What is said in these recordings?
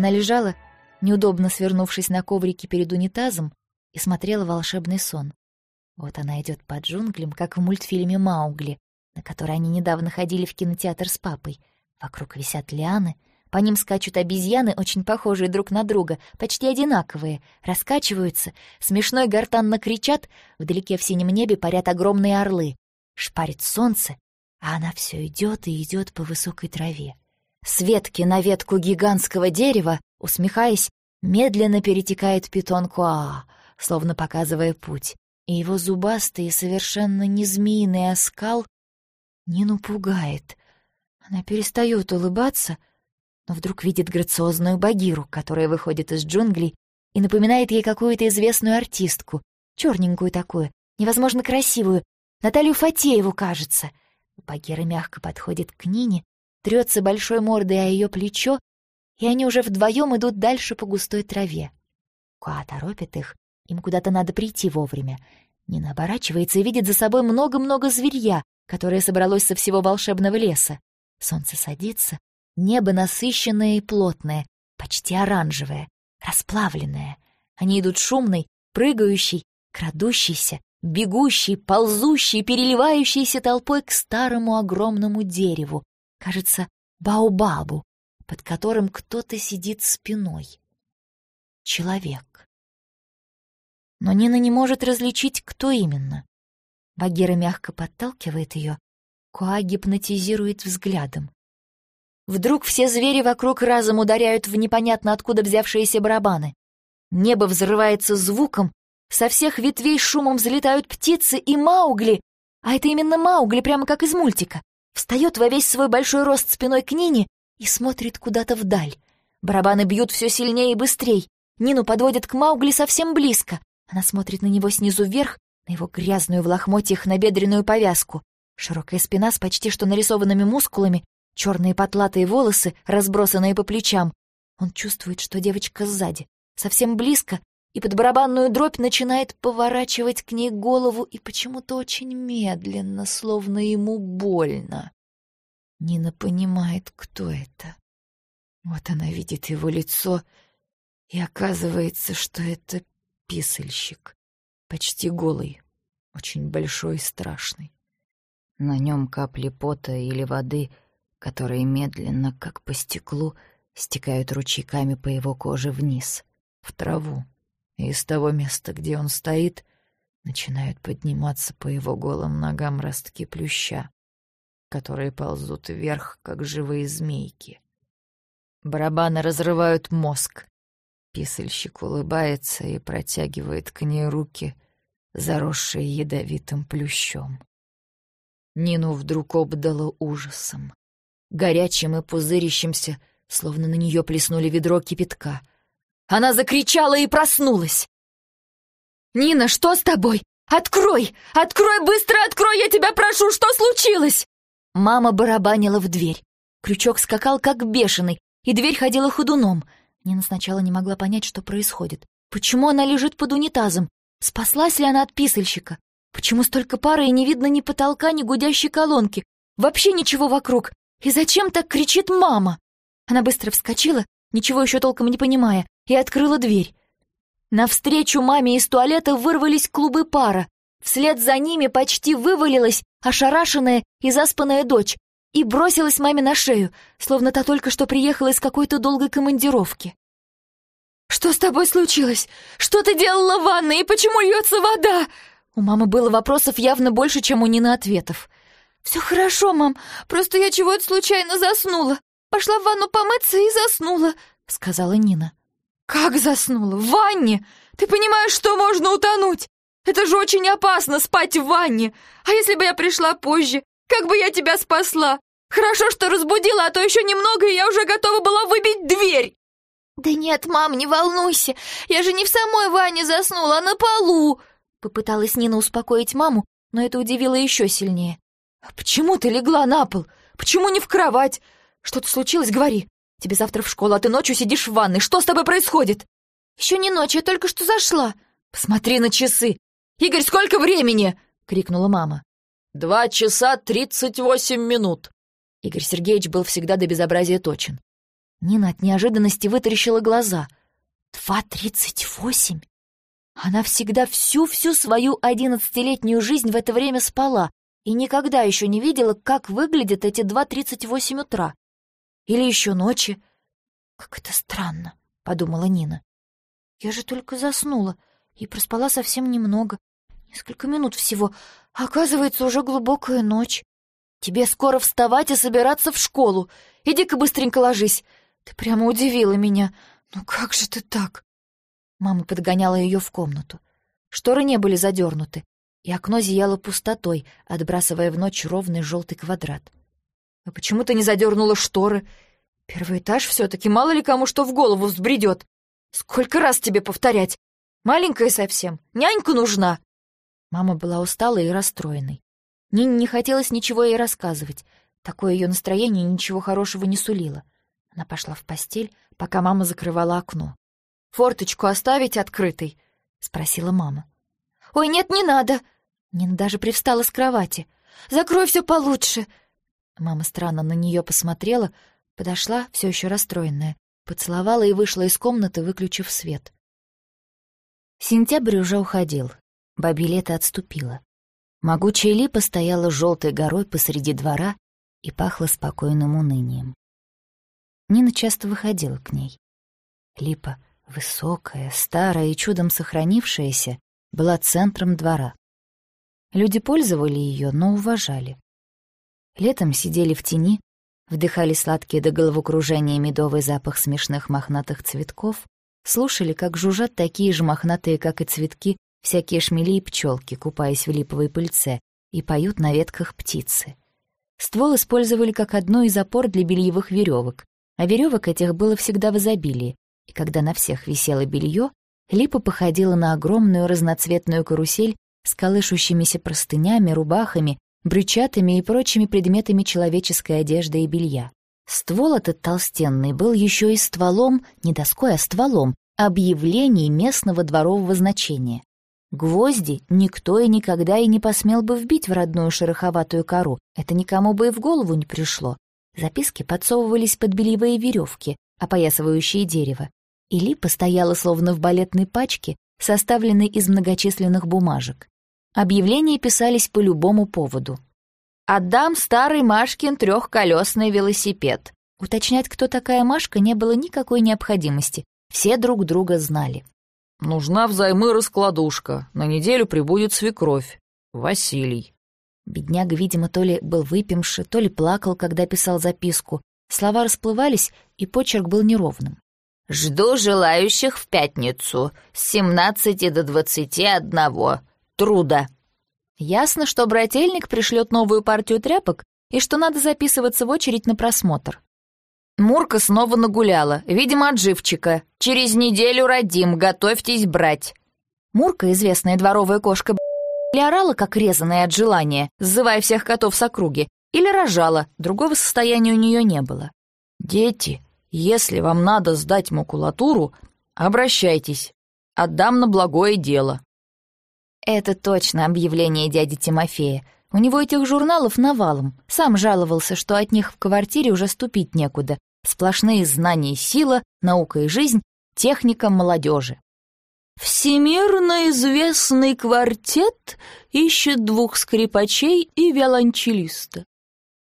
Она лежала, неудобно свернувшись на коврике перед унитазом, и смотрела волшебный сон. Вот она идет по джунглям, как в мультфильме «Маугли», на который они недавно ходили в кинотеатр с папой. Вокруг висят лианы, по ним скачут обезьяны, очень похожие друг на друга, почти одинаковые, раскачиваются, смешно и гортанно кричат, вдалеке в синем небе парят огромные орлы. Шпарит солнце, а она все идет и идет по высокой траве. С ветки на ветку гигантского дерева, усмехаясь, медленно перетекает питон Куаа, словно показывая путь, и его зубастый и совершенно не змеиный оскал Нину пугает. Она перестает улыбаться, но вдруг видит грациозную Багиру, которая выходит из джунглей и напоминает ей какую-то известную артистку, черненькую такую, невозможно красивую, Наталью Фатееву, кажется. Багира мягко подходит к Нине, трется большой мордой о ее плечо, и они уже вдвоем идут дальше по густой траве. Куа торопит их, им куда-то надо прийти вовремя. Нина оборачивается и видит за собой много-много зверья, которое собралось со всего волшебного леса. Солнце садится, небо насыщенное и плотное, почти оранжевое, расплавленное. Они идут шумной, прыгающей, крадущейся, бегущей, ползущей, переливающейся толпой к старому огромному дереву, кажется, баобабу, под которым кто-то сидит спиной. Человек. Но Нина не может различить, кто именно. Багира мягко подталкивает ее, Куа гипнотизирует взглядом. Вдруг все звери вокруг разом ударяют в непонятно откуда взявшиеся барабаны. Небо взрывается звуком, со всех ветвей шумом взлетают птицы и Маугли, а это именно Маугли, прямо как из мультика, встает во весь свой большой рост спиной к Нине и смотрит куда-то вдаль. Барабаны бьют все сильнее и быстрее. Нину подводят к Маугли совсем близко. Она смотрит на него снизу вверх, на его грязную в лохмотьях набедренную повязку. Широкая спина с почти что нарисованными мускулами, черные потлатые волосы, разбросанные по плечам. Он чувствует, что девочка сзади, совсем близко, и под барабанную дробь начинает поворачивать к ней голову и почему-то очень медленно, словно ему больно. Нина понимает, кто это. Вот она видит его лицо, и оказывается, что это писальщик, почти голый, очень большой и страшный. На нем капли пота или воды, которые медленно, как по стеклу, стекают ручейками по его коже вниз, в траву. И из того места, где он стоит, начинают подниматься по его голым ногам ростки плюща которые ползут вверх, как живые змейки. Барабаны разрывают мозг. Писальщик улыбается и протягивает к ней руки, заросшие ядовитым плющом. Нину вдруг обдало ужасом. Горячим и пузырящимся, словно на нее плеснули ведро кипятка. Она закричала и проснулась. «Нина, что с тобой? Открой! Открой, быстро открой, я тебя прошу! Что случилось?» Мама барабанила в дверь. Крючок скакал как бешеный, и дверь ходила ходуном. Нина сначала не могла понять, что происходит. Почему она лежит под унитазом? Спаслась ли она от писальщика? Почему столько пары и не видно ни потолка, ни гудящей колонки? Вообще ничего вокруг. И зачем так кричит мама? Она быстро вскочила, ничего еще толком не понимая, и открыла дверь. Навстречу маме из туалета вырвались клубы пара. Вслед за ними почти вывалилась ошарашенная и заспанная дочь, и бросилась маме на шею, словно та только что приехала из какой-то долгой командировки. «Что с тобой случилось? Что ты делала в ванной, и почему льется вода?» У мамы было вопросов явно больше, чем у Нины ответов. «Все хорошо, мам, просто я чего-то случайно заснула. Пошла в ванну помыться и заснула», — сказала Нина. «Как заснула? В ванне? Ты понимаешь, что можно утонуть? Это же очень опасно спать в ванне. А если бы я пришла позже? Как бы я тебя спасла? Хорошо, что разбудила, а то еще немного, и я уже готова была выбить дверь. Да нет, мам, не волнуйся. Я же не в самой ванне заснула, а на полу. Попыталась Нина успокоить маму, но это удивило еще сильнее. «А почему ты легла на пол? Почему не в кровать? Что-то случилось, говори. Тебе завтра в школу, а ты ночью сидишь в ванной. Что с тобой происходит?» «Еще не ночь, я только что зашла». «Посмотри на часы. «Игорь, сколько времени?» — крикнула мама. «Два часа тридцать восемь минут». Игорь Сергеевич был всегда до безобразия точен. Нина от неожиданности вытаращила глаза. «Два тридцать восемь?» Она всегда всю-всю свою одиннадцатилетнюю жизнь в это время спала и никогда еще не видела, как выглядят эти два тридцать восемь утра. Или еще ночи. «Как это странно», — подумала Нина. «Я же только заснула и проспала совсем немного. Несколько минут всего. Оказывается, уже глубокая ночь. Тебе скоро вставать и собираться в школу. Иди-ка быстренько ложись. Ты прямо удивила меня. Ну как же ты так?» Мама подгоняла ее в комнату. Шторы не были задернуты, и окно зияло пустотой, отбрасывая в ночь ровный желтый квадрат. «А почему ты не задернула шторы? Первый этаж все-таки, мало ли кому что в голову взбредет. Сколько раз тебе повторять? Маленькая совсем, нянька нужна!» Мама была усталой и расстроенной. Нине не хотелось ничего ей рассказывать. Такое ее настроение ничего хорошего не сулило. Она пошла в постель, пока мама закрывала окно. «Форточку оставить открытой?» — спросила мама. «Ой, нет, не надо!» Нина даже привстала с кровати. «Закрой все получше!» Мама странно на нее посмотрела, подошла, все еще расстроенная, поцеловала и вышла из комнаты, выключив свет. Сентябрь уже уходил. Бабе лето отступила. Могучая липа стояла желтой горой посреди двора и пахла спокойным унынием. Нина часто выходила к ней. Липа, высокая, старая и чудом сохранившаяся, была центром двора. Люди пользовали ее, но уважали. Летом сидели в тени, вдыхали сладкий до головокружения медовый запах смешных мохнатых цветков, слушали, как жужжат такие же мохнатые, как и цветки, всякие шмели и пчелки, купаясь в липовой пыльце, и поют на ветках птицы. Ствол использовали как одну из опор для бельевых веревок, а веревок этих было всегда в изобилии, и когда на всех висело белье, липа походила на огромную разноцветную карусель с колышущимися простынями, рубахами, брючатами и прочими предметами человеческой одежды и белья. Ствол этот толстенный был еще и стволом, не доской, а стволом, объявлений местного дворового значения. Гвозди никто и никогда и не посмел бы вбить в родную шероховатую кору, это никому бы и в голову не пришло. Записки подсовывались под бельевые веревки, опоясывающие дерево, и липа стояла словно в балетной пачке, составленной из многочисленных бумажек. Объявления писались по любому поводу. «Отдам старый Машкин трехколесный велосипед». Уточнять, кто такая Машка, не было никакой необходимости. Все друг друга знали. «Нужна взаймы раскладушка. На неделю прибудет свекровь. Василий». Бедняга, видимо, то ли был выпивший, то ли плакал, когда писал записку. Слова расплывались, и почерк был неровным. «Жду желающих в пятницу с семнадцати до двадцати одного. Труда». Ясно, что брательник пришлет новую партию тряпок и что надо записываться в очередь на просмотр. Мурка снова нагуляла, видимо, от живчика. Через неделю родим, готовьтесь брать. Мурка, известная дворовая кошка, или орала, как резаная от желания, сзывая всех котов с округи, или рожала, другого состояния у нее не было. «Дети, если вам надо сдать макулатуру, обращайтесь, отдам на благое дело». Это точно объявление дяди Тимофея. У него этих журналов навалом. Сам жаловался, что от них в квартире уже ступить некуда. Сплошные знания и сила, наука и жизнь, техника молодежи. Всемирно известный квартет ищет двух скрипачей и виолончелиста.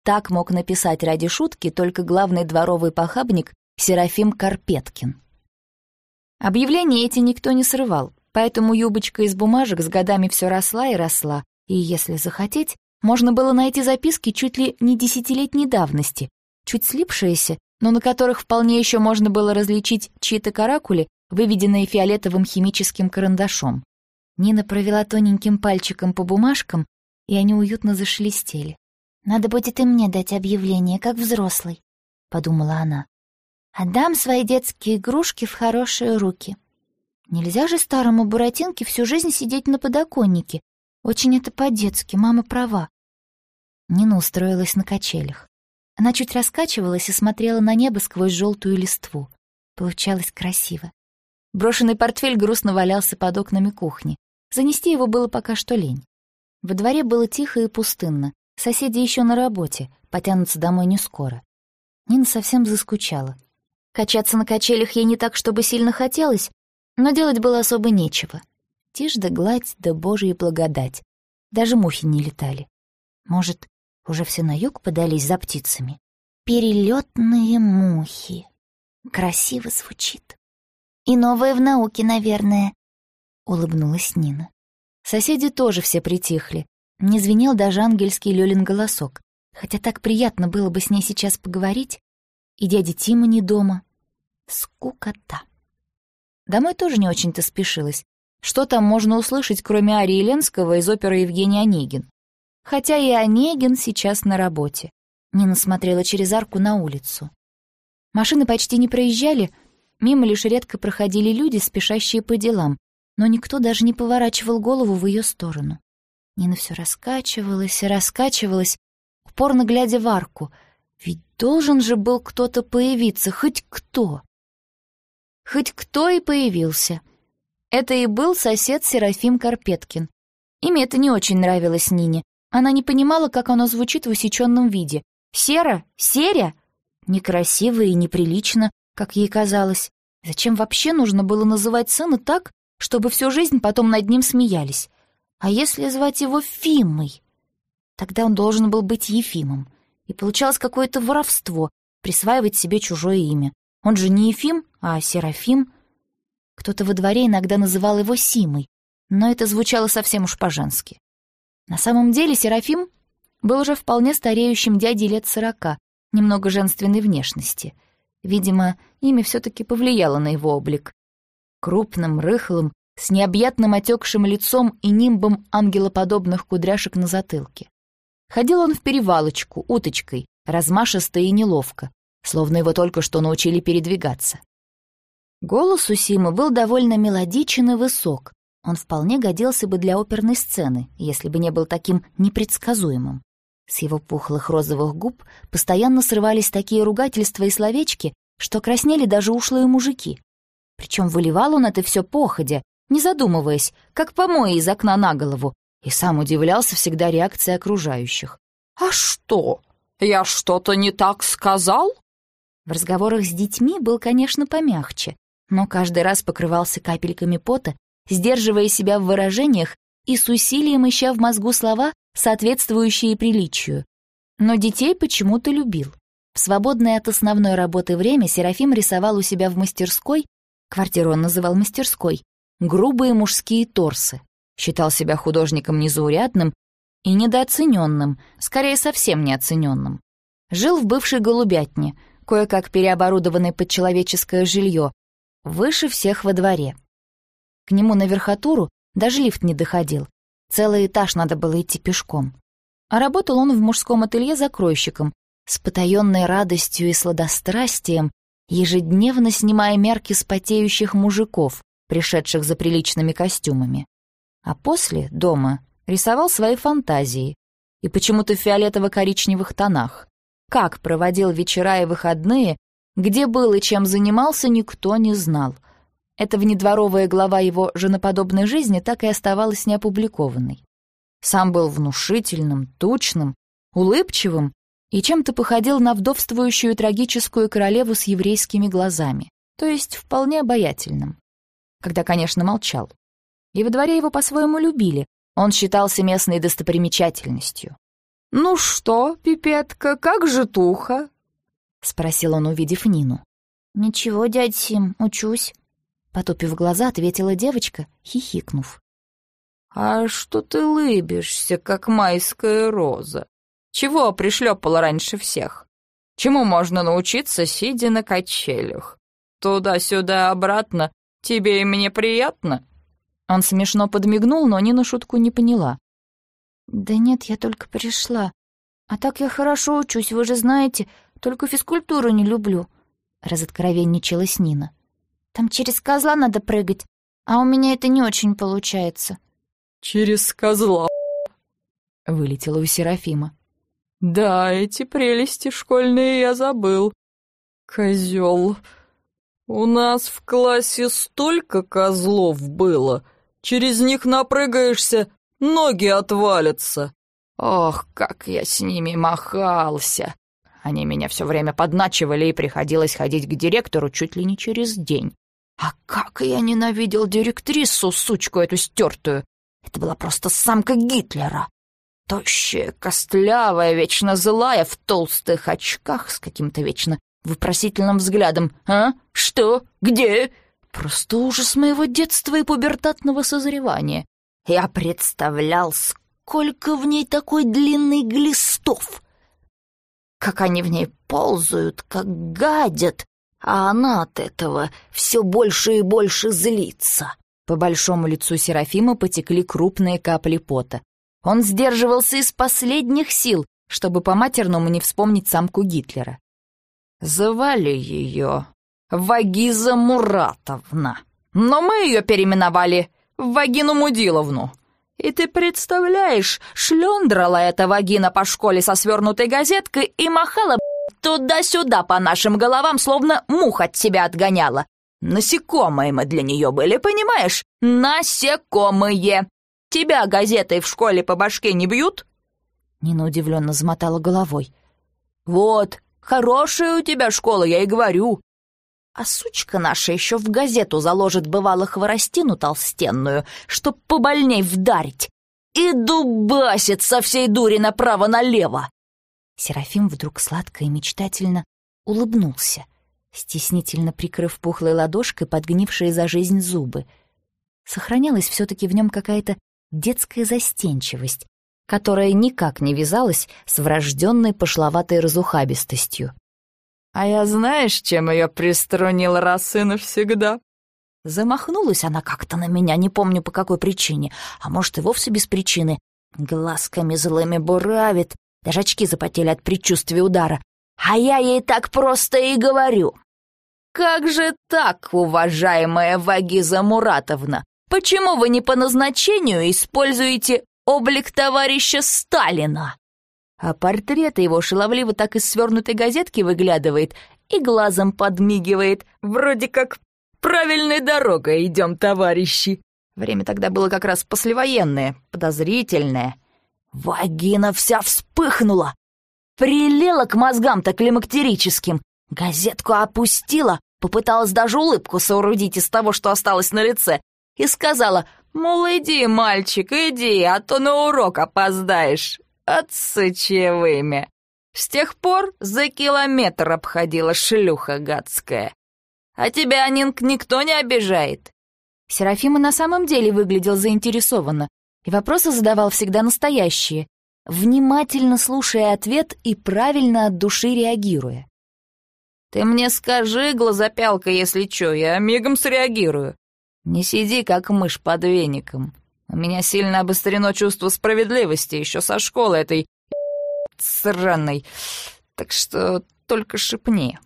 Так мог написать ради шутки только главный дворовый похабник Серафим Карпеткин. Объявления эти никто не срывал, поэтому юбочка из бумажек с годами все росла и росла, и, если захотеть, можно было найти записки чуть ли не десятилетней давности, чуть слипшиеся, но на которых вполне еще можно было различить чьи-то каракули выведенные фиолетовым химическим карандашом. Нина провела тоненьким пальчиком по бумажкам, и они уютно зашелестели. «Надо будет и мне дать объявление, как взрослый», — подумала она. «Отдам свои детские игрушки в хорошие руки. Нельзя же старому Буратинке всю жизнь сидеть на подоконнике. Очень это по-детски, мама права». Нина устроилась на качелях. Она чуть раскачивалась и смотрела на небо сквозь желтую листву. Получалось красиво. Брошенный портфель грустно валялся под окнами кухни. Занести его было пока что лень. Во дворе было тихо и пустынно. Соседи еще на работе, потянутся домой не скоро. Нина совсем заскучала. Качаться на качелях ей не так, чтобы сильно хотелось, но делать было особо нечего. Тишь да гладь да божья благодать. Даже мухи не летали. Может, уже все на юг подались за птицами? Перелетные мухи. Красиво звучит. И новое в науке, наверное, — улыбнулась Нина. Соседи тоже все притихли. Не звенел даже ангельский Лёлин голосок. Хотя так приятно было бы с ней сейчас поговорить. И дядя Тима не дома. Скукота. Домой тоже не очень-то спешилась. Что там можно услышать, кроме Арии Ленского из оперы Евгений Онегин? Хотя и Онегин сейчас на работе. Нина смотрела через арку на улицу. Машины почти не проезжали, мимо лишь редко проходили люди, спешащие по делам, но никто даже не поворачивал голову в ее сторону. Нина все раскачивалась и раскачивалась, упорно глядя в арку. Ведь должен же был кто-то появиться, хоть кто. Хоть кто и появился. Это и был сосед Серафим Карпеткин. Имя это не очень нравилось Нине. Она не понимала, как оно звучит в усеченном виде. «Сера? Серя?» Некрасиво и неприлично, как ей казалось. Зачем вообще нужно было называть сына так, чтобы всю жизнь потом над ним смеялись. А если звать его Фимой? Тогда он должен был быть Ефимом. И получалось какое-то воровство — присваивать себе чужое имя. Он же не Ефим, а Серафим. Кто-то во дворе иногда называл его Симой, но это звучало совсем уж по-женски. На самом деле Серафим был уже вполне стареющим дядей лет сорока, немного женственной внешности. Видимо, имя все-таки повлияло на его облик крупным, рыхлым, с необъятным отекшим лицом и нимбом ангелоподобных кудряшек на затылке. Ходил он в перевалочку, уточкой, размашисто и неловко, словно его только что научили передвигаться. Голос у Симы был довольно мелодичен и высок. Он вполне годился бы для оперной сцены, если бы не был таким непредсказуемым. С его пухлых розовых губ постоянно срывались такие ругательства и словечки, что краснели даже ушлые мужики. Причем выливал он это все походя, не задумываясь, как помои из окна на голову, и сам удивлялся всегда реакцией окружающих. «А что? Я что-то не так сказал?» В разговорах с детьми был, конечно, помягче, но каждый раз покрывался капельками пота, сдерживая себя в выражениях и с усилием ища в мозгу слова, соответствующие приличию. Но детей почему-то любил. В свободное от основной работы время Серафим рисовал у себя в мастерской Квартиру он называл мастерской. Грубые мужские торсы. Считал себя художником незаурядным и недооцененным, скорее совсем неоцененным. Жил в бывшей голубятне, кое-как переоборудованной под человеческое жилье, выше всех во дворе. К нему на верхотуру даже лифт не доходил. Целый этаж надо было идти пешком. А работал он в мужском ателье закройщиком, с потаенной радостью и сладострастием, ежедневно снимая мерки с потеющих мужиков, пришедших за приличными костюмами. А после, дома, рисовал свои фантазии, и почему-то в фиолетово-коричневых тонах. Как проводил вечера и выходные, где был и чем занимался, никто не знал. Эта внедворовая глава его женоподобной жизни так и оставалась неопубликованной. Сам был внушительным, тучным, улыбчивым и чем-то походил на вдовствующую трагическую королеву с еврейскими глазами, то есть вполне обаятельным. Когда, конечно, молчал. И во дворе его по-своему любили, он считался местной достопримечательностью. «Ну что, пипетка, как же туха?» — спросил он, увидев Нину. «Ничего, дядь Сим, учусь», — потупив глаза, ответила девочка, хихикнув. «А что ты лыбишься, как майская роза?» Чего пришлепала раньше всех? Чему можно научиться, сидя на качелях? Туда-сюда, обратно. Тебе и мне приятно?» Он смешно подмигнул, но Нина шутку не поняла. «Да нет, я только пришла. А так я хорошо учусь, вы же знаете, только физкультуру не люблю», — разоткровенничалась Нина. «Там через козла надо прыгать, а у меня это не очень получается». «Через козла?» — вылетело у Серафима. Да, эти прелести школьные я забыл. Козел. У нас в классе столько козлов было. Через них напрыгаешься, ноги отвалятся. Ох, как я с ними махался. Они меня все время подначивали, и приходилось ходить к директору чуть ли не через день. А как я ненавидел директрису, сучку эту стертую! Это была просто самка Гитлера. Тощая, костлявая, вечно злая, в толстых очках с каким-то вечно вопросительным взглядом. «А? Что? Где?» Просто ужас моего детства и пубертатного созревания. Я представлял, сколько в ней такой длинный глистов. Как они в ней ползают, как гадят, а она от этого все больше и больше злится. По большому лицу Серафима потекли крупные капли пота. Он сдерживался из последних сил, чтобы по-матерному не вспомнить самку Гитлера. Звали ее Вагиза Муратовна, но мы ее переименовали в Вагину Мудиловну. И ты представляешь, шлёндрала эта вагина по школе со свернутой газеткой и махала туда-сюда по нашим головам, словно мух от себя отгоняла. Насекомые мы для нее были, понимаешь? Насекомые! Тебя газетой в школе по башке не бьют?» Нина удивленно замотала головой. «Вот, хорошая у тебя школа, я и говорю. А сучка наша еще в газету заложит бывало хворостину толстенную, чтоб побольней вдарить, и дубасит со всей дури направо-налево. Серафим вдруг сладко и мечтательно улыбнулся, стеснительно прикрыв пухлой ладошкой подгнившие за жизнь зубы. Сохранялась все-таки в нем какая-то детская застенчивость, которая никак не вязалась с врожденной пошловатой разухабистостью. «А я знаешь, чем ее приструнил раз и навсегда?» Замахнулась она как-то на меня, не помню по какой причине, а может и вовсе без причины. Глазками злыми буравит, даже очки запотели от предчувствия удара. А я ей так просто и говорю. «Как же так, уважаемая Вагиза Муратовна? Почему вы не по назначению используете облик товарища Сталина?» А портрет его шаловливо так из свернутой газетки выглядывает и глазом подмигивает. Вроде как «Правильной дорогой идем, товарищи!» Время тогда было как раз послевоенное, подозрительное. Вагина вся вспыхнула, прилела к мозгам-то климактерическим, газетку опустила, попыталась даже улыбку соорудить из того, что осталось на лице, и сказала, мол, иди, мальчик, иди, а то на урок опоздаешь. Отсычевыми. С тех пор за километр обходила шлюха гадская. А тебя, Нинк, никто не обижает. Серафима на самом деле выглядел заинтересованно, и вопросы задавал всегда настоящие, внимательно слушая ответ и правильно от души реагируя. «Ты мне скажи, глазопялка, если чё, я мигом среагирую. Не сиди, как мышь под веником. У меня сильно обострено чувство справедливости еще со школы этой сраной. Так что только шепни.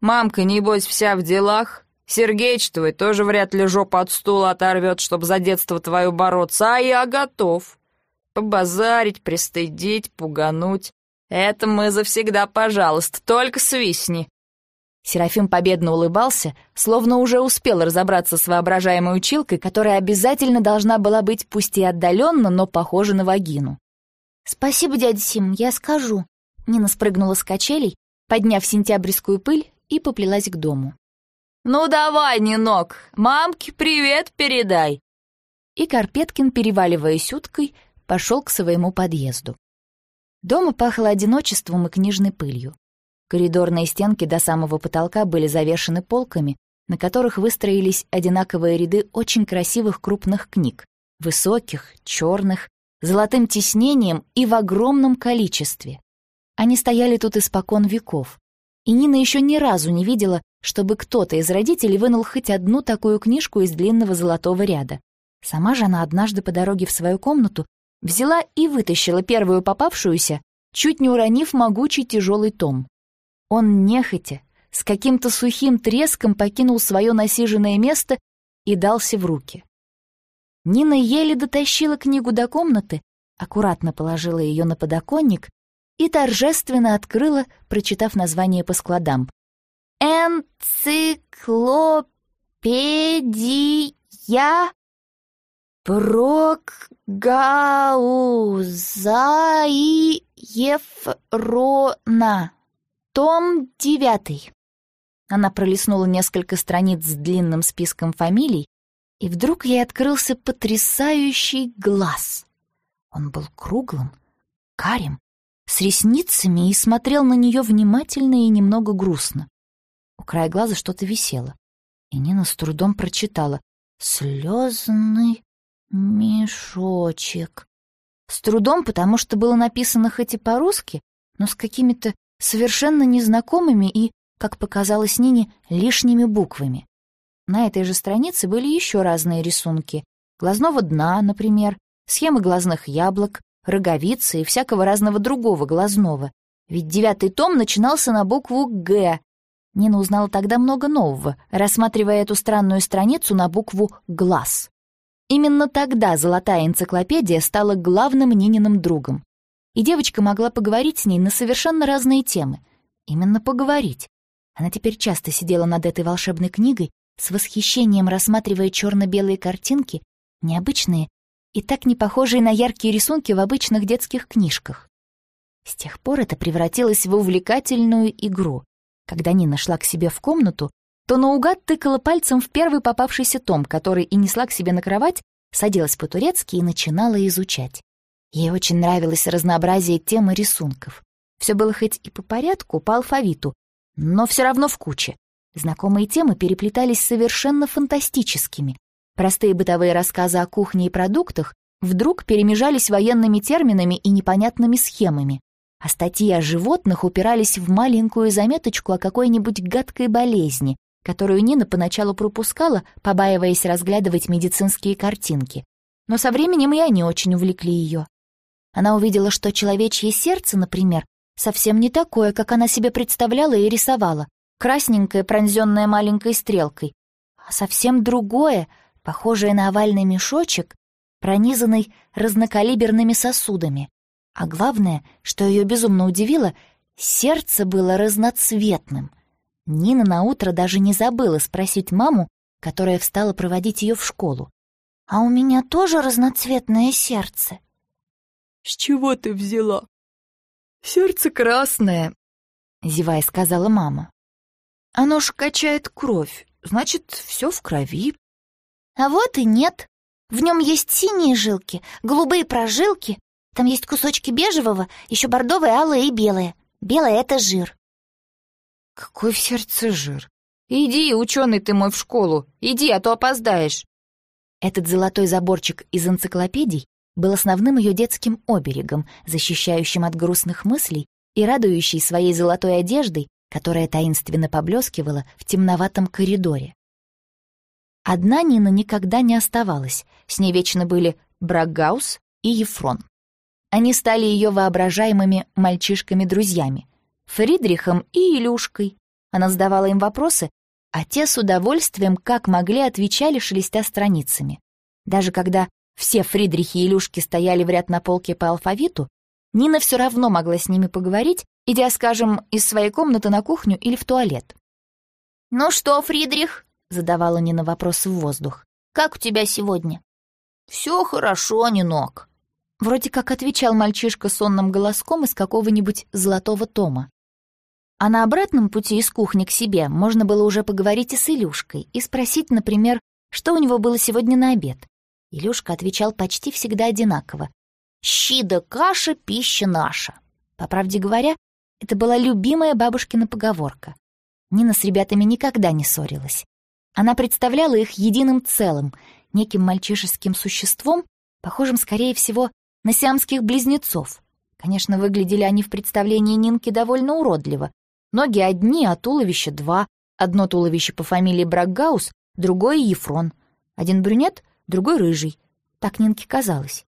Мамка, небось, вся в делах. Сергеич твой тоже вряд ли жопу от стула оторвет, чтобы за детство твое бороться, а я готов. Побазарить, пристыдить, пугануть. Это мы завсегда, пожалуйста, только свистни. Серафим победно улыбался, словно уже успел разобраться с воображаемой училкой, которая обязательно должна была быть пусть и отдаленно, но похожа на вагину. «Спасибо, дядя Сим, я скажу». Нина спрыгнула с качелей, подняв сентябрьскую пыль, и поплелась к дому. «Ну давай, Нинок, мамке привет передай!» И Карпеткин, переваливаясь уткой, пошел к своему подъезду. Дома пахло одиночеством и книжной пылью. Коридорные стенки до самого потолка были завешены полками, на которых выстроились одинаковые ряды очень красивых крупных книг, высоких, черных, золотым тиснением и в огромном количестве. Они стояли тут испокон веков, и Нина еще ни разу не видела, чтобы кто-то из родителей вынул хоть одну такую книжку из длинного золотого ряда. Сама же она однажды по дороге в свою комнату взяла и вытащила первую попавшуюся, чуть не уронив могучий тяжелый том. Он нехотя, с каким-то сухим треском покинул свое насиженное место и дался в руки. Нина еле дотащила книгу до комнаты, аккуратно положила ее на подоконник и торжественно открыла, прочитав название по складам. «Энциклопедия Прокгаузаиефрона». Том девятый. Она пролистнула несколько страниц с длинным списком фамилий, и вдруг ей открылся потрясающий глаз. Он был круглым, карим, с ресницами и смотрел на нее внимательно и немного грустно. У края глаза что-то висело, и Нина с трудом прочитала «Слезный мешочек». С трудом, потому что было написано хоть и по-русски, но с какими-то совершенно незнакомыми и, как показалось Нине, лишними буквами. На этой же странице были еще разные рисунки. Глазного дна, например, схемы глазных яблок, роговицы и всякого разного другого глазного. Ведь девятый том начинался на букву «Г». Нина узнала тогда много нового, рассматривая эту странную страницу на букву «Глаз». Именно тогда золотая энциклопедия стала главным Нининым другом. И девочка могла поговорить с ней на совершенно разные темы. Именно поговорить. Она теперь часто сидела над этой волшебной книгой, с восхищением рассматривая черно-белые картинки, необычные и так не похожие на яркие рисунки в обычных детских книжках. С тех пор это превратилось в увлекательную игру. Когда Нина шла к себе в комнату, то наугад тыкала пальцем в первый попавшийся том, который и несла к себе на кровать, садилась по-турецки и начинала изучать. Ей очень нравилось разнообразие тем и рисунков. Все было хоть и по порядку, по алфавиту, но все равно в куче. Знакомые темы переплетались совершенно фантастическими. Простые бытовые рассказы о кухне и продуктах вдруг перемежались военными терминами и непонятными схемами а статьи о животных упирались в маленькую заметочку о какой-нибудь гадкой болезни, которую Нина поначалу пропускала, побаиваясь разглядывать медицинские картинки. Но со временем и они очень увлекли ее. Она увидела, что человечье сердце, например, совсем не такое, как она себе представляла и рисовала, красненькое, пронзенное маленькой стрелкой, а совсем другое, похожее на овальный мешочек, пронизанный разнокалиберными сосудами. А главное, что ее безумно удивило, сердце было разноцветным. Нина на утро даже не забыла спросить маму, которая встала проводить ее в школу. «А у меня тоже разноцветное сердце?» «С чего ты взяла?» «Сердце красное», — зевая сказала мама. «Оно ж качает кровь, значит, все в крови». «А вот и нет. В нем есть синие жилки, голубые прожилки, там есть кусочки бежевого, еще бордовое, алое и белое. Белое — это жир». «Какой в сердце жир? Иди, ученый ты мой, в школу. Иди, а то опоздаешь». Этот золотой заборчик из энциклопедий был основным ее детским оберегом, защищающим от грустных мыслей и радующий своей золотой одеждой, которая таинственно поблескивала в темноватом коридоре. Одна Нина никогда не оставалась, с ней вечно были Брагаус и Ефрон. Они стали ее воображаемыми мальчишками-друзьями, Фридрихом и Илюшкой. Она задавала им вопросы, а те с удовольствием, как могли, отвечали, шелестя страницами. Даже когда все Фридрихи и Илюшки стояли в ряд на полке по алфавиту, Нина все равно могла с ними поговорить, идя, скажем, из своей комнаты на кухню или в туалет. «Ну что, Фридрих?» — задавала Нина вопрос в воздух. «Как у тебя сегодня?» «Все хорошо, Нинок», Вроде как отвечал мальчишка сонным голоском из какого-нибудь золотого тома. А на обратном пути из кухни к себе можно было уже поговорить и с Илюшкой и спросить, например, что у него было сегодня на обед. Илюшка отвечал почти всегда одинаково. «Щи да каша, пища наша». По правде говоря, это была любимая бабушкина поговорка. Нина с ребятами никогда не ссорилась. Она представляла их единым целым, неким мальчишеским существом, похожим, скорее всего, на сиамских близнецов. Конечно, выглядели они в представлении Нинки довольно уродливо. Ноги одни, а туловище два. Одно туловище по фамилии Бракгаус, другое — Ефрон. Один брюнет, другой — рыжий. Так Нинке казалось.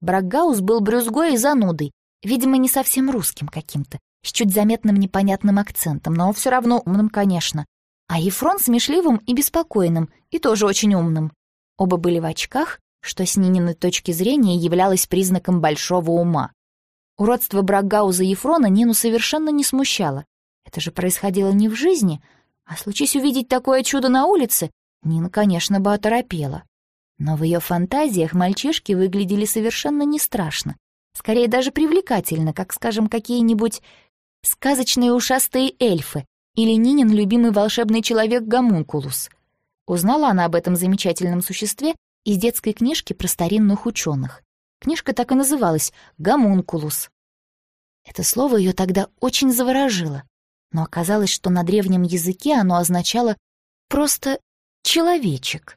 Бракгаус был брюзгой и занудой, видимо, не совсем русским каким-то, с чуть заметным непонятным акцентом, но все равно умным, конечно. А Ефрон смешливым и беспокойным, и тоже очень умным. Оба были в очках, что с Нининой точки зрения являлось признаком большого ума. Уродство Брагауза Ефрона Нину совершенно не смущало. Это же происходило не в жизни, а случись увидеть такое чудо на улице, Нина, конечно, бы оторопела. Но в ее фантазиях мальчишки выглядели совершенно не страшно, скорее даже привлекательно, как, скажем, какие-нибудь сказочные ушастые эльфы или Нинин любимый волшебный человек Гомункулус. Узнала она об этом замечательном существе из детской книжки про старинных ученых. Книжка так и называлась «Гомункулус». Это слово ее тогда очень заворожило, но оказалось, что на древнем языке оно означало просто «человечек».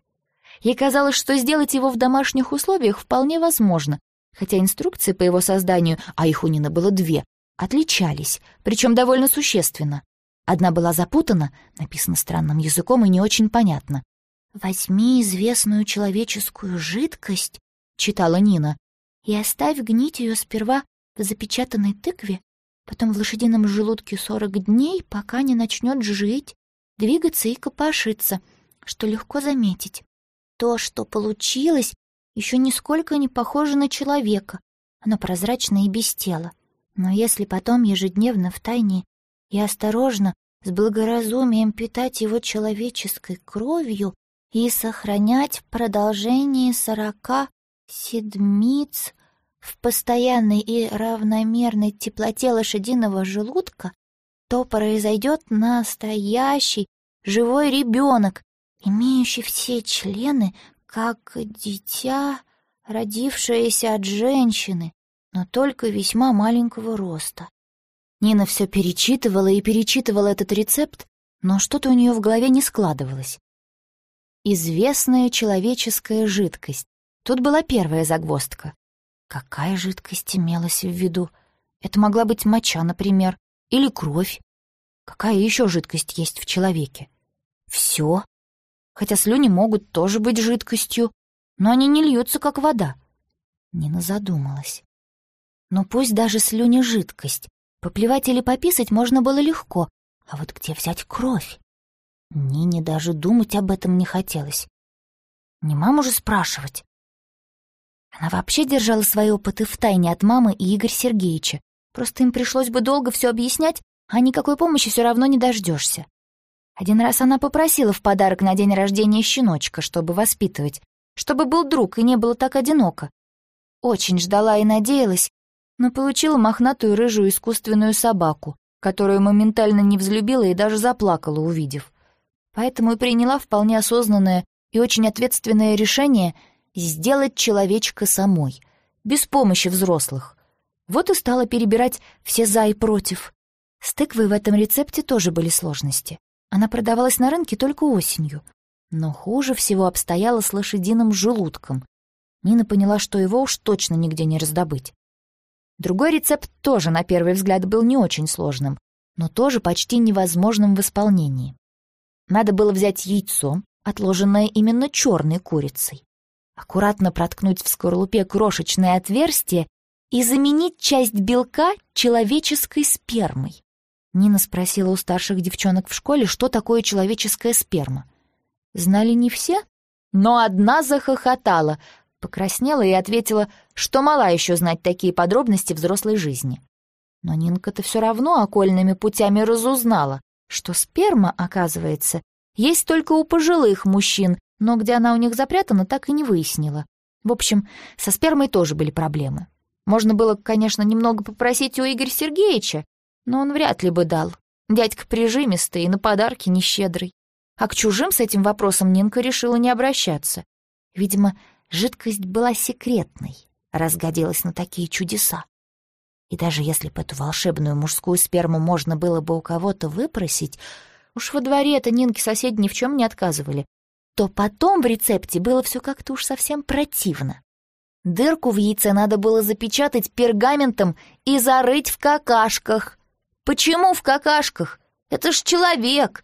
Ей казалось, что сделать его в домашних условиях вполне возможно, хотя инструкции по его созданию, а их у Нины было две, отличались, причем довольно существенно. Одна была запутана, написана странным языком и не очень понятно. «Возьми известную человеческую жидкость», — читала Нина, «и оставь гнить ее сперва в запечатанной тыкве, потом в лошадином желудке сорок дней, пока не начнет жить, двигаться и копошиться, что легко заметить. То, что получилось, еще нисколько не похоже на человека, оно прозрачное и без тела. Но если потом ежедневно в тайне и осторожно, с благоразумием питать его человеческой кровью, и сохранять в продолжении сорока седмиц в постоянной и равномерной теплоте лошадиного желудка, то произойдет настоящий живой ребенок, имеющий все члены, как дитя, родившееся от женщины, но только весьма маленького роста. Нина все перечитывала и перечитывала этот рецепт, но что-то у нее в голове не складывалось. Известная человеческая жидкость. Тут была первая загвоздка. Какая жидкость имелась в виду? Это могла быть моча, например, или кровь. Какая еще жидкость есть в человеке? Все. Хотя слюни могут тоже быть жидкостью, но они не льются, как вода. Нина задумалась. Но пусть даже слюни жидкость. Поплевать или пописать можно было легко, а вот где взять кровь? Нине даже думать об этом не хотелось. Не маму же спрашивать. Она вообще держала свои опыты в тайне от мамы и Игоря Сергеевича. Просто им пришлось бы долго все объяснять, а никакой помощи все равно не дождешься. Один раз она попросила в подарок на день рождения щеночка, чтобы воспитывать, чтобы был друг и не было так одиноко. Очень ждала и надеялась, но получила мохнатую рыжую искусственную собаку, которую моментально не взлюбила и даже заплакала, увидев. Поэтому и приняла вполне осознанное и очень ответственное решение сделать человечка самой, без помощи взрослых. Вот и стала перебирать все «за» и «против». С тыквой в этом рецепте тоже были сложности. Она продавалась на рынке только осенью. Но хуже всего обстояло с лошадиным желудком. Нина поняла, что его уж точно нигде не раздобыть. Другой рецепт тоже, на первый взгляд, был не очень сложным, но тоже почти невозможным в исполнении. Надо было взять яйцо, отложенное именно черной курицей, аккуратно проткнуть в скорлупе крошечное отверстие и заменить часть белка человеческой спермой. Нина спросила у старших девчонок в школе, что такое человеческая сперма. Знали не все, но одна захохотала, покраснела и ответила, что мала еще знать такие подробности взрослой жизни. Но Нинка-то все равно окольными путями разузнала, что сперма, оказывается, есть только у пожилых мужчин, но где она у них запрятана, так и не выяснила. В общем, со спермой тоже были проблемы. Можно было, конечно, немного попросить у Игоря Сергеевича, но он вряд ли бы дал. Дядька прижимистый и на подарки нещедрый. А к чужим с этим вопросом Нинка решила не обращаться. Видимо, жидкость была секретной, разгодилась на такие чудеса. И даже если бы эту волшебную мужскую сперму можно было бы у кого-то выпросить, уж во дворе-то Нинки соседи ни в чем не отказывали, то потом в рецепте было все как-то уж совсем противно. Дырку в яйце надо было запечатать пергаментом и зарыть в какашках. Почему в какашках? Это ж человек.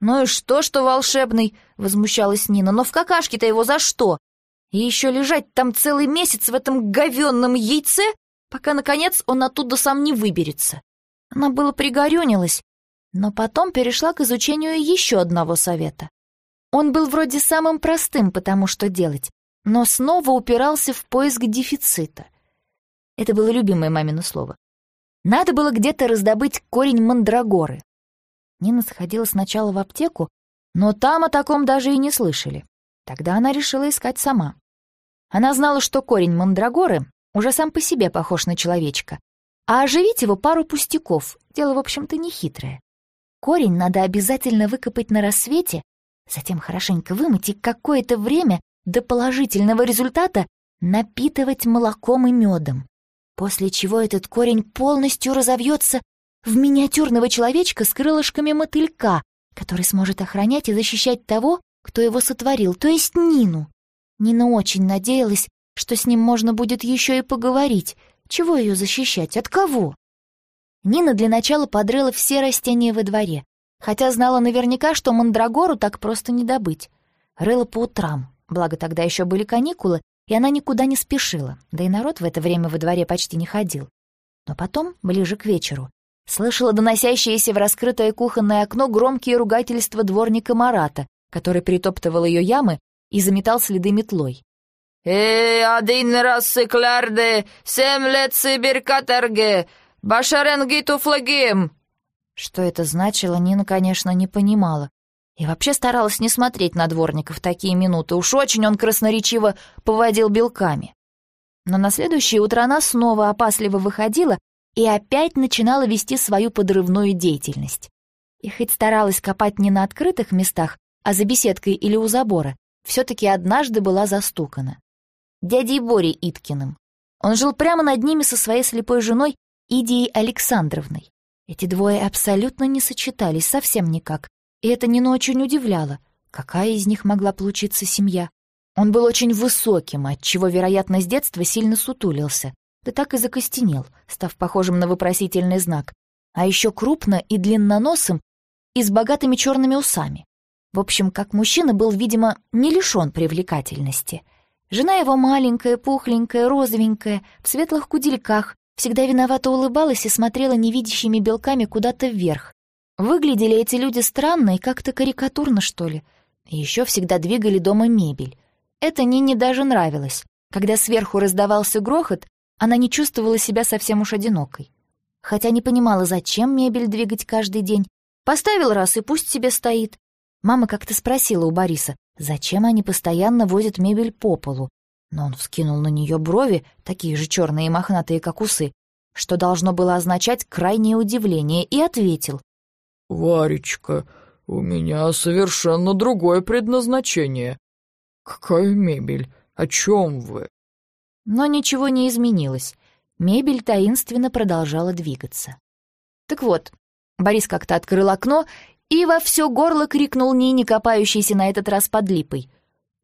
Ну и что, что волшебный, возмущалась Нина, но в какашке-то его за что? И еще лежать там целый месяц в этом говенном яйце? пока, наконец, он оттуда сам не выберется. Она было пригорюнилась, но потом перешла к изучению еще одного совета. Он был вроде самым простым, потому что делать, но снова упирался в поиск дефицита. Это было любимое мамино слово. Надо было где-то раздобыть корень мандрагоры. Нина сходила сначала в аптеку, но там о таком даже и не слышали. Тогда она решила искать сама. Она знала, что корень мандрагоры уже сам по себе похож на человечка. а оживить его пару пустяков. Дело, в общем-то, не хитрое. Корень надо обязательно выкопать на рассвете, затем хорошенько вымыть и какое-то время до положительного результата напитывать молоком и медом, после чего этот корень полностью разовьется в миниатюрного человечка с крылышками мотылька, который сможет охранять и защищать того, кто его сотворил, то есть Нину. Нина очень надеялась, что с ним можно будет еще и поговорить. Чего ее защищать? От кого? Нина для начала подрыла все растения во дворе, хотя знала наверняка, что мандрагору так просто не добыть. Рыла по утрам, благо тогда еще были каникулы, и она никуда не спешила, да и народ в это время во дворе почти не ходил. Но потом, ближе к вечеру, слышала доносящиеся в раскрытое кухонное окно громкие ругательства дворника Марата, который притоптывал ее ямы и заметал следы метлой. «Эй, один раз сыклярды, семь лет Сибирь каторги, башаренгиту флагим!» Что это значило, Нина, конечно, не понимала. И вообще старалась не смотреть на дворника в такие минуты. Уж очень он красноречиво поводил белками. Но на следующее утро она снова опасливо выходила и опять начинала вести свою подрывную деятельность. И хоть старалась копать не на открытых местах, а за беседкой или у забора, все-таки однажды была застукана. Дядей Борей Иткиным. Он жил прямо над ними со своей слепой женой Идией Александровной. Эти двое абсолютно не сочетались, совсем никак. И это Нину очень удивляло. Какая из них могла получиться семья? Он был очень высоким, отчего, вероятно, с детства сильно сутулился. Да так и закостенел, став похожим на вопросительный знак. А еще крупно и длинноносым и с богатыми черными усами. В общем, как мужчина был, видимо, не лишен привлекательности. Жена его маленькая, пухленькая, розовенькая, в светлых кудельках, всегда виновато улыбалась и смотрела невидящими белками куда-то вверх. Выглядели эти люди странно и как-то карикатурно, что ли. Еще всегда двигали дома мебель. Это Нине даже нравилось. Когда сверху раздавался грохот, она не чувствовала себя совсем уж одинокой. Хотя не понимала, зачем мебель двигать каждый день. Поставил раз и пусть себе стоит. Мама как-то спросила у Бориса, зачем они постоянно возят мебель по полу. Но он вскинул на нее брови, такие же черные и мохнатые, как усы, что должно было означать крайнее удивление, и ответил. «Варечка, у меня совершенно другое предназначение. Какая мебель? О чем вы?» Но ничего не изменилось. Мебель таинственно продолжала двигаться. Так вот, Борис как-то открыл окно и во все горло крикнул Нине, копающейся на этот раз под липой.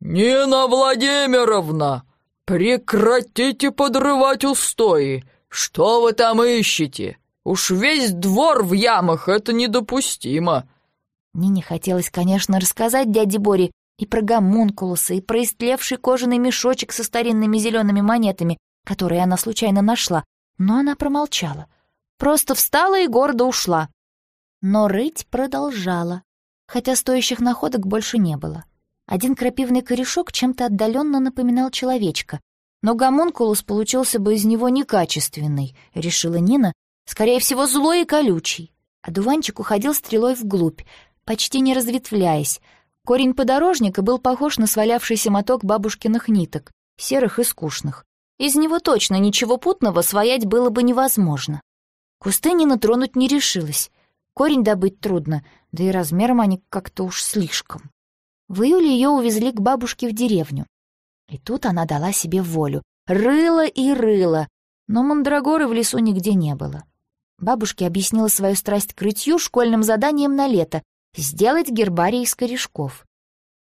«Нина Владимировна, прекратите подрывать устои! Что вы там ищете? Уж весь двор в ямах, это недопустимо!» Нине хотелось, конечно, рассказать дяде Боре и про гомункулуса, и про истлевший кожаный мешочек со старинными зелеными монетами, которые она случайно нашла, но она промолчала. Просто встала и гордо ушла. Но рыть продолжала, хотя стоящих находок больше не было. Один крапивный корешок чем-то отдаленно напоминал человечка, но гомункулус получился бы из него некачественный, решила Нина, скорее всего, злой и колючий. А дуванчик уходил стрелой вглубь, почти не разветвляясь. Корень подорожника был похож на свалявшийся моток бабушкиных ниток, серых и скучных. Из него точно ничего путного своять было бы невозможно. Кусты Нина тронуть не решилась. Корень добыть трудно, да и размером они как-то уж слишком. В июле ее увезли к бабушке в деревню. И тут она дала себе волю. Рыла и рыла, но мандрагоры в лесу нигде не было. Бабушке объяснила свою страсть к рытью школьным заданием на лето — сделать гербарий из корешков.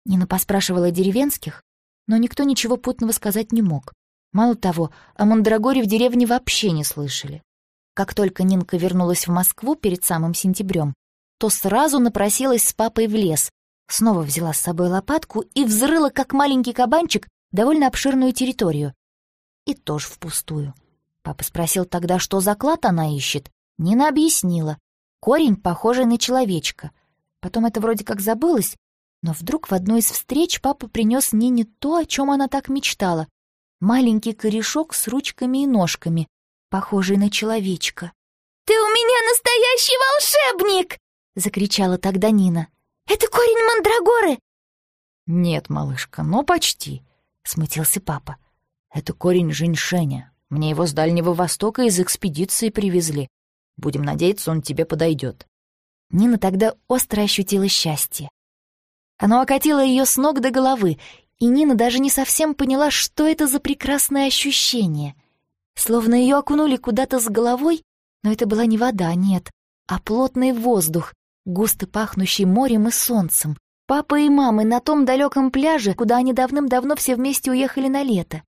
Нина поспрашивала деревенских, но никто ничего путного сказать не мог. Мало того, о мандрагоре в деревне вообще не слышали. Как только Нинка вернулась в Москву перед самым сентябрем, то сразу напросилась с папой в лес, снова взяла с собой лопатку и взрыла, как маленький кабанчик, довольно обширную территорию. И тоже впустую. Папа спросил тогда, что за клад она ищет. Нина объяснила. Корень, похожий на человечка. Потом это вроде как забылось, но вдруг в одной из встреч папа принес Нине то, о чем она так мечтала. Маленький корешок с ручками и ножками, похожий на человечка. «Ты у меня настоящий волшебник!» — закричала тогда Нина. «Это корень мандрагоры!» «Нет, малышка, но почти», — смутился папа. «Это корень женьшеня, Мне его с Дальнего Востока из экспедиции привезли. Будем надеяться, он тебе подойдет. Нина тогда остро ощутила счастье. Оно окатило ее с ног до головы, и Нина даже не совсем поняла, что это за прекрасное ощущение. Словно ее окунули куда-то с головой, но это была не вода, нет, а плотный воздух, густо пахнущий морем и солнцем. Папа и мамы на том далеком пляже, куда они давным-давно все вместе уехали на лето.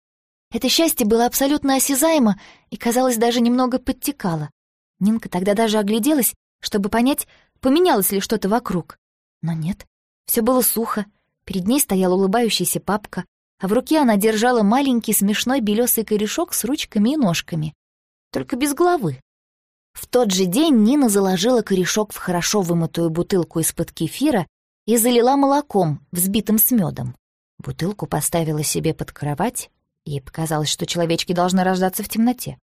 Это счастье было абсолютно осязаемо и, казалось, даже немного подтекало. Нинка тогда даже огляделась, чтобы понять, поменялось ли что-то вокруг. Но нет, все было сухо. Перед ней стоял улыбающийся папка, а в руке она держала маленький смешной белесый корешок с ручками и ножками. Только без головы. В тот же день Нина заложила корешок в хорошо вымытую бутылку из-под кефира и залила молоком, взбитым с медом. Бутылку поставила себе под кровать, Ей показалось, что человечки должны рождаться в темноте.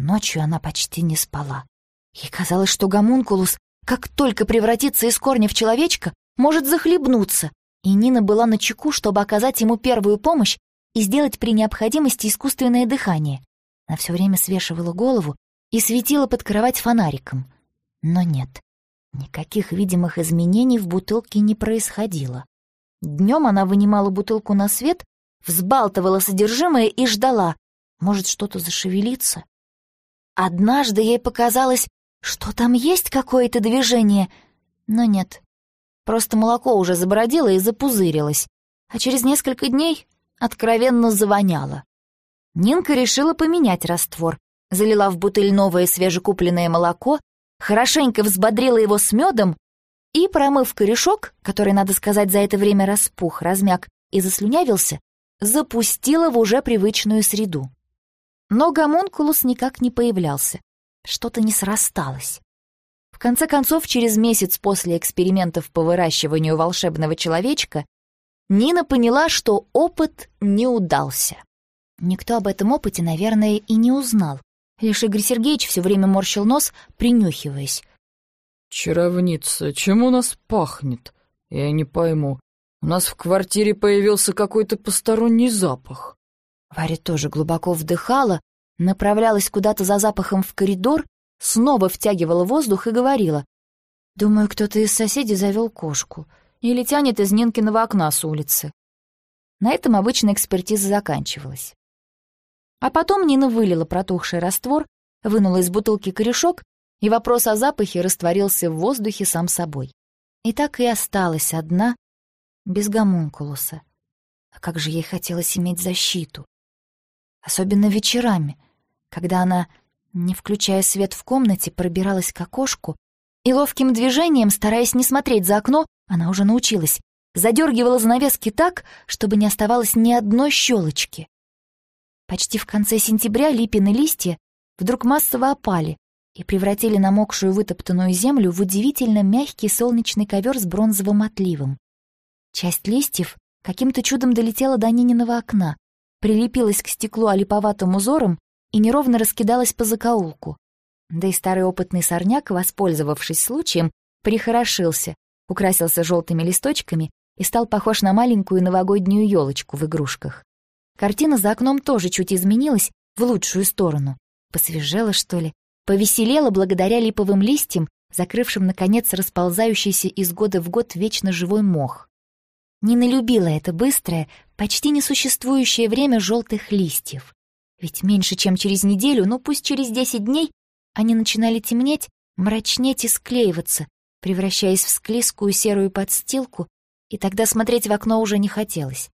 Ночью она почти не спала. Ей казалось, что гомункулус, как только превратится из корня в человечка, может захлебнуться, и Нина была на чеку, чтобы оказать ему первую помощь и сделать при необходимости искусственное дыхание. Она все время свешивала голову и светила под кровать фонариком. Но нет, никаких видимых изменений в бутылке не происходило. Днем она вынимала бутылку на свет взбалтывала содержимое и ждала. Может, что-то зашевелится? Однажды ей показалось, что там есть какое-то движение, но нет. Просто молоко уже забродило и запузырилось, а через несколько дней откровенно завоняло. Нинка решила поменять раствор, залила в бутыль новое свежекупленное молоко, хорошенько взбодрила его с медом и, промыв корешок, который, надо сказать, за это время распух, размяк и заслюнявился, запустила в уже привычную среду. Но гомункулус никак не появлялся. Что-то не срасталось. В конце концов, через месяц после экспериментов по выращиванию волшебного человечка, Нина поняла, что опыт не удался. Никто об этом опыте, наверное, и не узнал. Лишь Игорь Сергеевич все время морщил нос, принюхиваясь. «Чаровница, чем у нас пахнет? Я не пойму. У нас в квартире появился какой-то посторонний запах. Варя тоже глубоко вдыхала, направлялась куда-то за запахом в коридор, снова втягивала воздух и говорила. «Думаю, кто-то из соседей завел кошку или тянет из Нинкиного окна с улицы». На этом обычно экспертиза заканчивалась. А потом Нина вылила протухший раствор, вынула из бутылки корешок, и вопрос о запахе растворился в воздухе сам собой. И так и осталась одна, без гомункулуса. А как же ей хотелось иметь защиту. Особенно вечерами, когда она, не включая свет в комнате, пробиралась к окошку и ловким движением, стараясь не смотреть за окно, она уже научилась, задергивала занавески так, чтобы не оставалось ни одной щелочки. Почти в конце сентября липины листья вдруг массово опали и превратили намокшую вытоптанную землю в удивительно мягкий солнечный ковер с бронзовым отливом. Часть листьев каким-то чудом долетела до Нининого окна, прилепилась к стеклу олиповатым узором и неровно раскидалась по закоулку. Да и старый опытный сорняк, воспользовавшись случаем, прихорошился, украсился желтыми листочками и стал похож на маленькую новогоднюю елочку в игрушках. Картина за окном тоже чуть изменилась в лучшую сторону. Посвежела, что ли? Повеселела благодаря липовым листьям, закрывшим, наконец, расползающийся из года в год вечно живой мох. Нина любила это быстрое, почти несуществующее время желтых листьев. Ведь меньше чем через неделю, ну пусть через десять дней, они начинали темнеть, мрачнеть и склеиваться, превращаясь в склизкую серую подстилку, и тогда смотреть в окно уже не хотелось.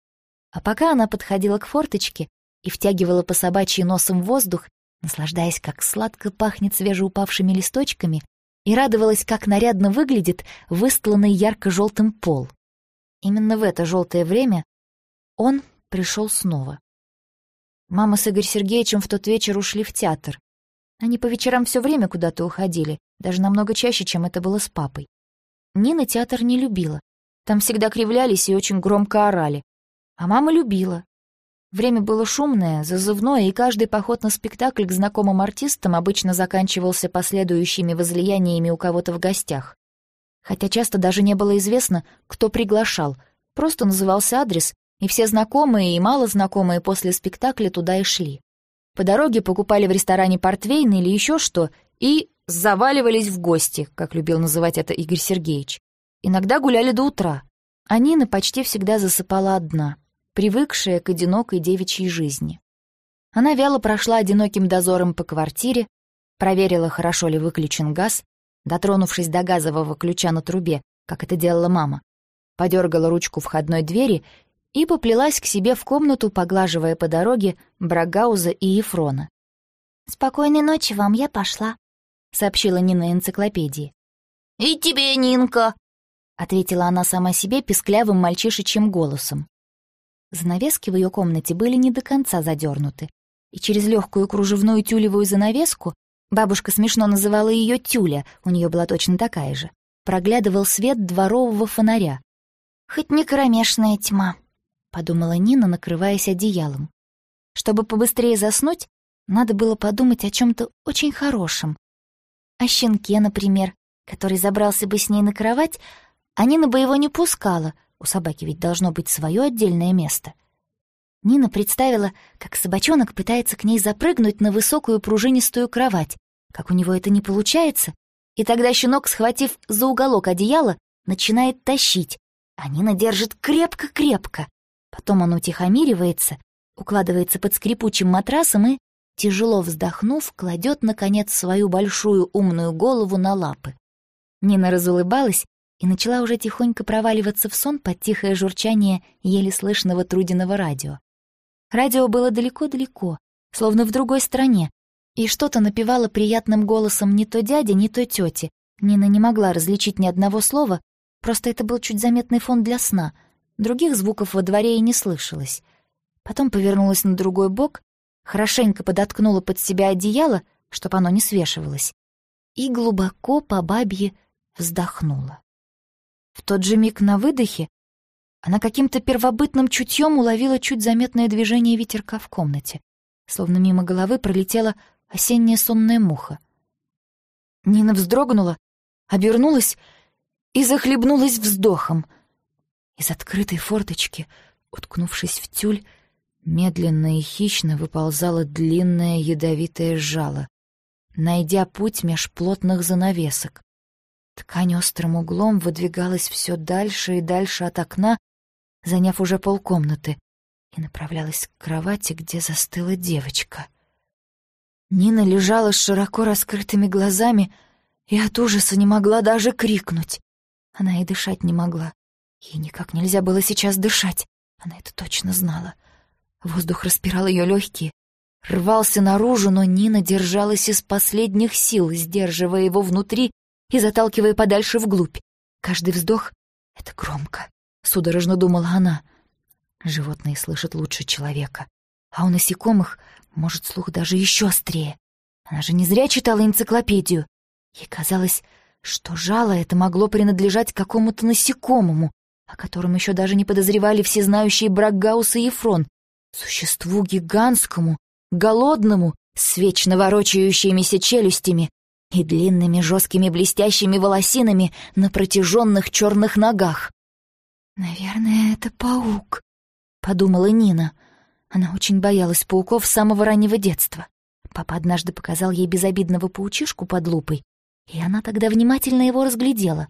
А пока она подходила к форточке и втягивала по собачьи носом воздух, наслаждаясь, как сладко пахнет свежеупавшими листочками, и радовалась, как нарядно выглядит выстланный ярко-желтым пол. Именно в это желтое время он пришел снова. Мама с Игорь Сергеевичем в тот вечер ушли в театр. Они по вечерам все время куда-то уходили, даже намного чаще, чем это было с папой. Нина театр не любила. Там всегда кривлялись и очень громко орали. А мама любила. Время было шумное, зазывное, и каждый поход на спектакль к знакомым артистам обычно заканчивался последующими возлияниями у кого-то в гостях хотя часто даже не было известно, кто приглашал, просто назывался адрес, и все знакомые и малознакомые после спектакля туда и шли. по дороге покупали в ресторане портвейн или еще что и заваливались в гости, как любил называть это Игорь Сергеевич. Иногда гуляли до утра. А Нина почти всегда засыпала одна, привыкшая к одинокой девичьей жизни. Она вяло прошла одиноким дозором по квартире, проверила, хорошо ли выключен газ, дотронувшись до газового ключа на трубе, как это делала мама, подергала ручку входной двери и поплелась к себе в комнату, поглаживая по дороге Брагауза и Ефрона. «Спокойной ночи вам, я пошла», — сообщила Нина энциклопедии. «И тебе, Нинка», — ответила она сама себе писклявым мальчишечьим голосом. Занавески в ее комнате были не до конца задернуты, и через легкую кружевную тюлевую занавеску, бабушка смешно называла ее тюля, у нее была точно такая же, проглядывал свет дворового фонаря. «Хоть не кромешная тьма», — подумала Нина, накрываясь одеялом. Чтобы побыстрее заснуть, надо было подумать о чем то очень хорошем. О щенке, например, который забрался бы с ней на кровать, а Нина бы его не пускала, у собаки ведь должно быть свое отдельное место. Нина представила, как собачонок пытается к ней запрыгнуть на высокую пружинистую кровать, как у него это не получается, и тогда щенок, схватив за уголок одеяла, начинает тащить, а Нина держит крепко-крепко. Потом он утихомиривается, укладывается под скрипучим матрасом и, тяжело вздохнув, кладет, наконец, свою большую умную голову на лапы. Нина разулыбалась и начала уже тихонько проваливаться в сон под тихое журчание еле слышного Трудиного радио. Радио было далеко-далеко, словно в другой стране, и что-то напевало приятным голосом не то дяди, не то тети. Нина не могла различить ни одного слова, просто это был чуть заметный фон для сна. Других звуков во дворе и не слышалось. Потом повернулась на другой бок, хорошенько подоткнула под себя одеяло, чтобы оно не свешивалось, и глубоко по бабье вздохнула. В тот же миг на выдохе она каким-то первобытным чутьем уловила чуть заметное движение ветерка в комнате, словно мимо головы пролетела осенняя сонная муха. Нина вздрогнула, обернулась и захлебнулась вздохом. Из открытой форточки, уткнувшись в тюль, медленно и хищно выползало длинное ядовитое жало, найдя путь меж плотных занавесок. Ткань острым углом выдвигалась все дальше и дальше от окна, заняв уже полкомнаты, и направлялась к кровати, где застыла девочка. Нина лежала с широко раскрытыми глазами и от ужаса не могла даже крикнуть. Она и дышать не могла. Ей никак нельзя было сейчас дышать, она это точно знала. Воздух распирал ее легкие, рвался наружу, но Нина держалась из последних сил, сдерживая его внутри и заталкивая подальше вглубь. Каждый вздох — это громко, — судорожно думала она. Животные слышат лучше человека, а у насекомых может слух даже еще острее. Она же не зря читала энциклопедию. Ей казалось, что жало это могло принадлежать какому-то насекомому, о котором еще даже не подозревали всезнающие Бракгаус и Ефрон, существу гигантскому, голодному, с вечно ворочающимися челюстями, и длинными жесткими блестящими волосинами на протяженных черных ногах. «Наверное, это паук», — подумала Нина. Она очень боялась пауков с самого раннего детства. Папа однажды показал ей безобидного паучишку под лупой, и она тогда внимательно его разглядела.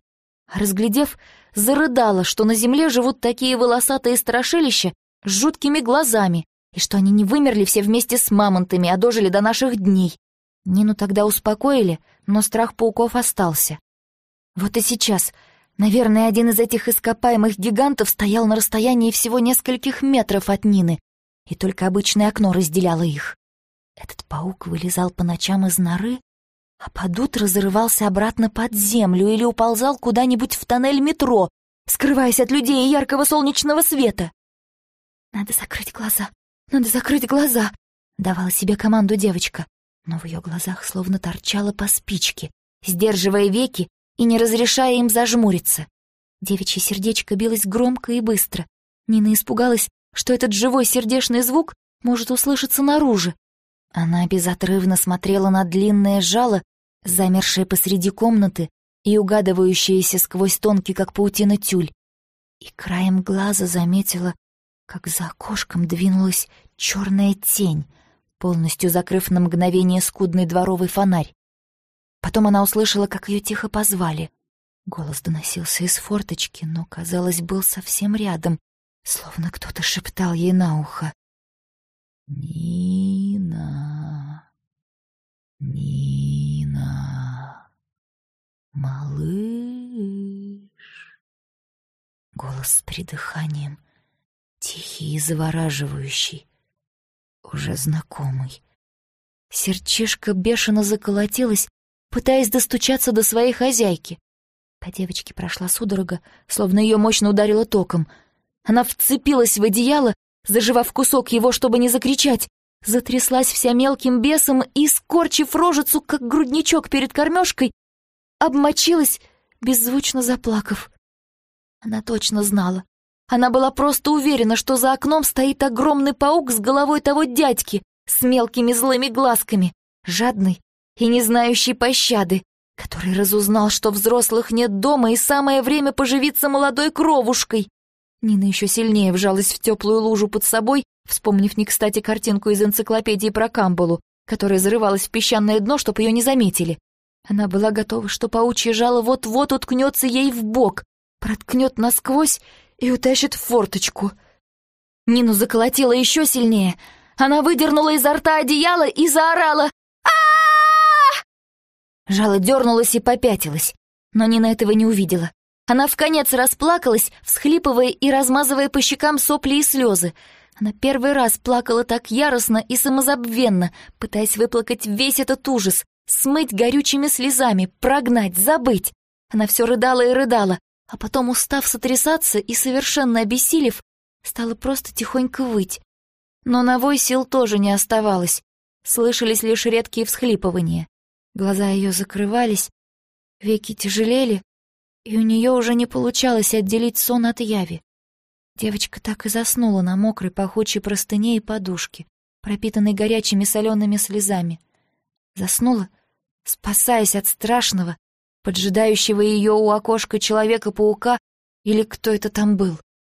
А разглядев, зарыдала, что на земле живут такие волосатые страшилища с жуткими глазами, и что они не вымерли все вместе с мамонтами, а дожили до наших дней. Нину тогда успокоили, но страх пауков остался. Вот и сейчас, наверное, один из этих ископаемых гигантов стоял на расстоянии всего нескольких метров от Нины, и только обычное окно разделяло их. Этот паук вылезал по ночам из норы, а под утро зарывался обратно под землю или уползал куда-нибудь в тоннель метро, скрываясь от людей и яркого солнечного света. «Надо закрыть глаза, надо закрыть глаза», — давала себе команду девочка но в ее глазах словно торчало по спичке, сдерживая веки и не разрешая им зажмуриться. Девичье сердечко билось громко и быстро. Нина испугалась, что этот живой сердечный звук может услышаться наружу. Она безотрывно смотрела на длинное жало, замершее посреди комнаты и угадывающееся сквозь тонкий, как паутина, тюль. И краем глаза заметила, как за окошком двинулась черная тень — полностью закрыв на мгновение скудный дворовый фонарь. Потом она услышала, как ее тихо позвали. Голос доносился из форточки, но, казалось, был совсем рядом, словно кто-то шептал ей на ухо. «Нина, Нина, малыш». Голос с придыханием, тихий и завораживающий, уже знакомый. Сердчишка бешено заколотилась, пытаясь достучаться до своей хозяйки. По девочке прошла судорога, словно ее мощно ударило током. Она вцепилась в одеяло, заживав кусок его, чтобы не закричать, затряслась вся мелким бесом и, скорчив рожицу, как грудничок перед кормежкой, обмочилась, беззвучно заплакав. Она точно знала. Она была просто уверена, что за окном стоит огромный паук с головой того дядьки, с мелкими злыми глазками, жадный и не знающий пощады, который разузнал, что взрослых нет дома и самое время поживиться молодой кровушкой. Нина еще сильнее вжалась в теплую лужу под собой, вспомнив не кстати картинку из энциклопедии про Камбалу, которая зарывалась в песчаное дно, чтобы ее не заметили. Она была готова, что паучье жало вот-вот уткнется ей в бок, проткнет насквозь и утащит в форточку. Нину заколотила еще сильнее. Она выдернула изо рта одеяло и заорала Жало дернулась и попятилась, но Нина этого не увидела. Она в конец расплакалась, всхлипывая и размазывая по щекам сопли и слезы. Она первый раз плакала так яростно и самозабвенно, пытаясь выплакать весь этот ужас, смыть горючими слезами, прогнать, забыть. Она все рыдала и рыдала, а потом, устав сотрясаться и совершенно обессилев, стала просто тихонько выть. Но на вой сил тоже не оставалось. Слышались лишь редкие всхлипывания. Глаза ее закрывались, веки тяжелели, и у нее уже не получалось отделить сон от яви. Девочка так и заснула на мокрой пахучей простыне и подушке, пропитанной горячими солеными слезами. Заснула, спасаясь от страшного, поджидающего ее у окошка Человека-паука или кто это там был.